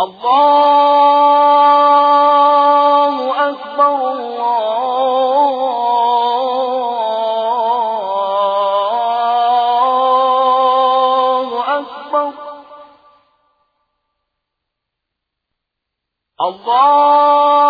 الله أكبر الله أكبر الله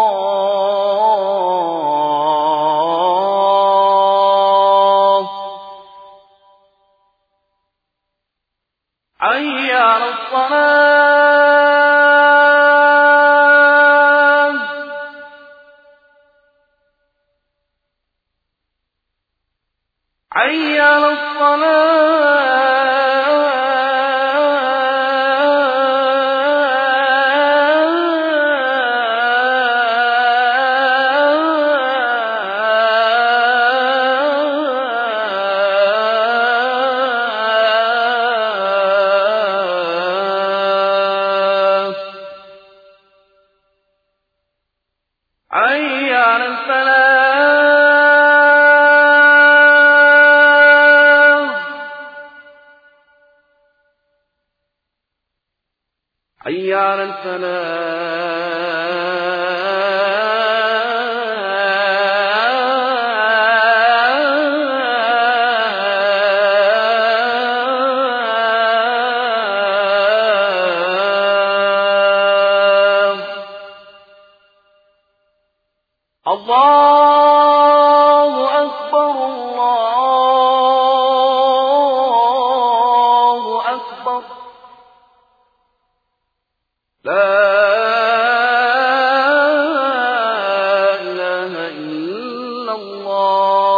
عيار الصلاة عيار الصلاة على الفلاح حي على الفلاح الله أكبر الله أكبر لا إله إلا الله